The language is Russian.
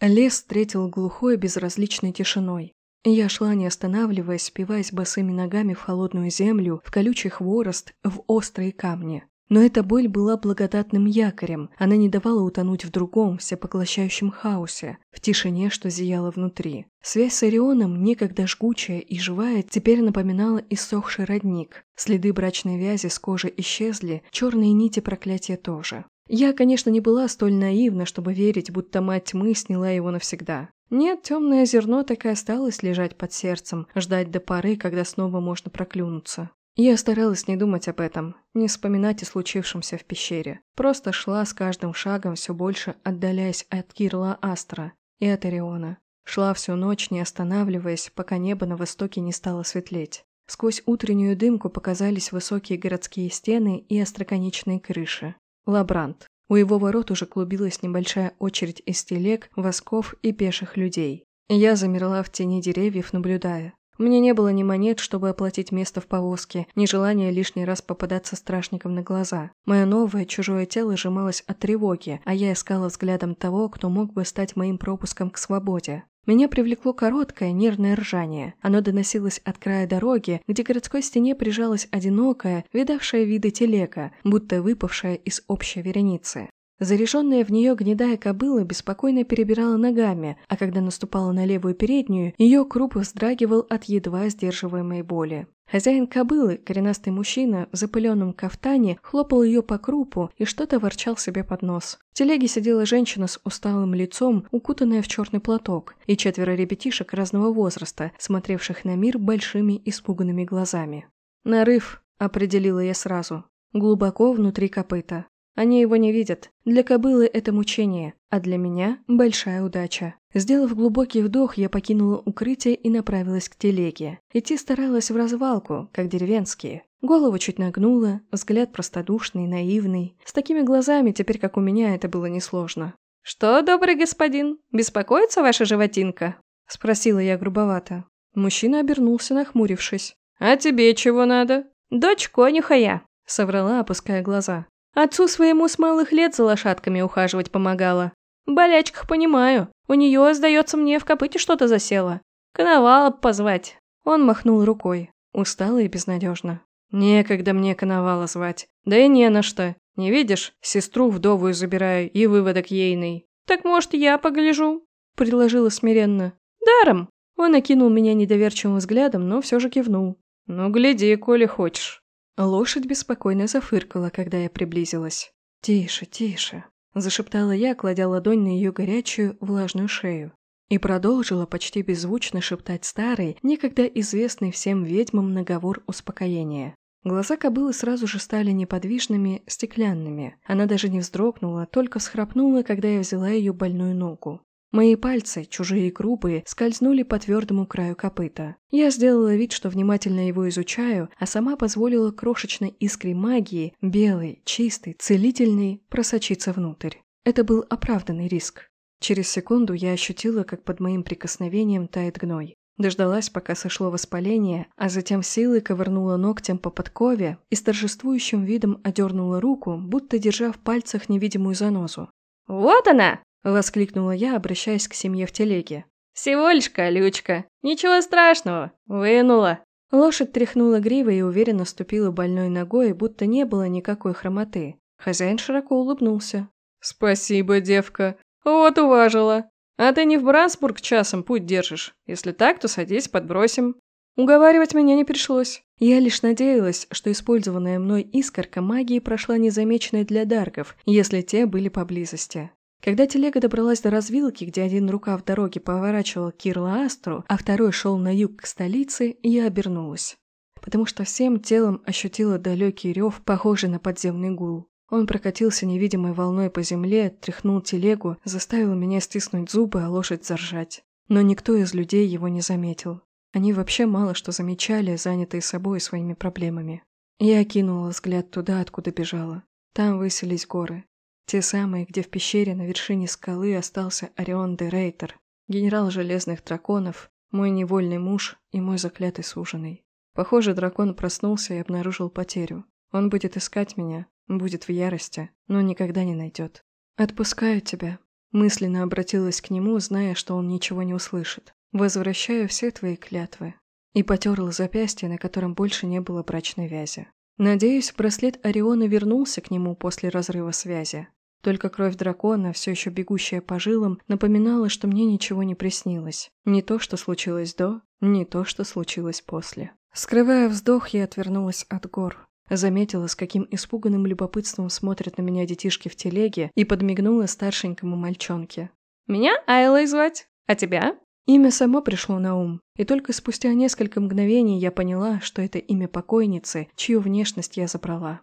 Лес встретил глухой безразличной тишиной. Я шла, не останавливаясь, спиваясь босыми ногами в холодную землю, в колючий хворост, в острые камни. Но эта боль была благодатным якорем, она не давала утонуть в другом, всепоглощающем хаосе, в тишине, что зияло внутри. Связь с Орионом, некогда жгучая и живая, теперь напоминала иссохший родник. Следы брачной вязи с кожи исчезли, черные нити проклятия тоже. Я, конечно, не была столь наивна, чтобы верить, будто мать тьмы сняла его навсегда. Нет, темное зерно так и осталось лежать под сердцем, ждать до поры, когда снова можно проклюнуться. Я старалась не думать об этом, не вспоминать о случившемся в пещере. Просто шла с каждым шагом все больше, отдаляясь от Кирла Астра и от Ориона. Шла всю ночь, не останавливаясь, пока небо на востоке не стало светлеть. Сквозь утреннюю дымку показались высокие городские стены и остроконечные крыши. Лабрант. У его ворот уже клубилась небольшая очередь из телег, восков и пеших людей. Я замерла в тени деревьев, наблюдая. Меня не было ни монет, чтобы оплатить место в повозке, ни желания лишний раз попадаться страшникам на глаза. Мое новое, чужое тело сжималось от тревоги, а я искала взглядом того, кто мог бы стать моим пропуском к свободе. Меня привлекло короткое, нервное ржание. Оно доносилось от края дороги, где городской стене прижалась одинокая, видавшая виды телега, будто выпавшая из общей вереницы. Заряженная в нее гнедая кобыла беспокойно перебирала ногами, а когда наступала на левую переднюю, ее круп вздрагивал от едва сдерживаемой боли. Хозяин кобылы, коренастый мужчина в запыленном кафтане, хлопал ее по крупу и что-то ворчал себе под нос. В телеге сидела женщина с усталым лицом, укутанная в черный платок, и четверо ребятишек разного возраста, смотревших на мир большими испуганными глазами. «Нарыв», — определила я сразу. Глубоко внутри копыта. Они его не видят. Для кобылы это мучение, а для меня – большая удача. Сделав глубокий вдох, я покинула укрытие и направилась к телеге. Идти старалась в развалку, как деревенские. Голову чуть нагнула, взгляд простодушный, наивный. С такими глазами, теперь как у меня, это было несложно. «Что, добрый господин, беспокоится ваша животинка?» – спросила я грубовато. Мужчина обернулся, нахмурившись. «А тебе чего надо?» «Дочь конюха я», – соврала, опуская глаза. Отцу своему с малых лет за лошадками ухаживать помогала. Болячках понимаю. У нее, сдается мне, в копыте что-то засело. Коновала позвать. Он махнул рукой. Устало и безнадежно. Некогда мне коновала звать. Да и не на что. Не видишь, сестру вдовую забираю и выводок ейный. Так, может, я погляжу? Предложила смиренно. Даром. Он окинул меня недоверчивым взглядом, но все же кивнул. Ну, гляди, коли хочешь. Лошадь беспокойно зафыркала, когда я приблизилась. «Тише, тише», – зашептала я, кладя ладонь на ее горячую, влажную шею. И продолжила почти беззвучно шептать старый, некогда известный всем ведьмам наговор успокоения. Глаза кобылы сразу же стали неподвижными, стеклянными. Она даже не вздрогнула, только всхрапнула, когда я взяла ее больную ногу. Мои пальцы, чужие и грубые, скользнули по твердому краю копыта. Я сделала вид, что внимательно его изучаю, а сама позволила крошечной искре магии, белой, чистой, целительной, просочиться внутрь. Это был оправданный риск. Через секунду я ощутила, как под моим прикосновением тает гной. Дождалась, пока сошло воспаление, а затем силой ковырнула ногтем по подкове и с торжествующим видом одернула руку, будто держа в пальцах невидимую занозу. «Вот она!» – воскликнула я, обращаясь к семье в телеге. «Всего лишь колючка. Ничего страшного. Вынула». Лошадь тряхнула гривой и уверенно ступила больной ногой, будто не было никакой хромоты. Хозяин широко улыбнулся. «Спасибо, девка. Вот уважила. А ты не в Брансбург часом путь держишь? Если так, то садись, подбросим». Уговаривать меня не пришлось. Я лишь надеялась, что использованная мной искорка магии прошла незамеченной для даргов, если те были поблизости. Когда телега добралась до развилки, где один рукав дороги поворачивал к Кирла Астру, а второй шел на юг к столице, я обернулась. Потому что всем телом ощутила далекий рев, похожий на подземный гул. Он прокатился невидимой волной по земле, тряхнул телегу, заставил меня стиснуть зубы, а лошадь заржать. Но никто из людей его не заметил. Они вообще мало что замечали, занятые собой и своими проблемами. Я окинула взгляд туда, откуда бежала. Там высились горы. Те самые, где в пещере на вершине скалы остался Орион де Рейтер, генерал Железных Драконов, мой невольный муж и мой заклятый суженый. Похоже, дракон проснулся и обнаружил потерю. Он будет искать меня, будет в ярости, но никогда не найдет. «Отпускаю тебя», Мысленно обратилась к нему, зная, что он ничего не услышит. «Возвращаю все твои клятвы». И потерла запястье, на котором больше не было брачной вязи. Надеюсь, браслет Ориона вернулся к нему после разрыва связи. Только кровь дракона, все еще бегущая по жилам, напоминала, что мне ничего не приснилось. Не то, что случилось до, не то, что случилось после. Скрывая вздох, я отвернулась от гор. Заметила, с каким испуганным любопытством смотрят на меня детишки в телеге, и подмигнула старшенькому мальчонке. «Меня Айлой звать, а тебя?» Имя само пришло на ум, и только спустя несколько мгновений я поняла, что это имя покойницы, чью внешность я забрала.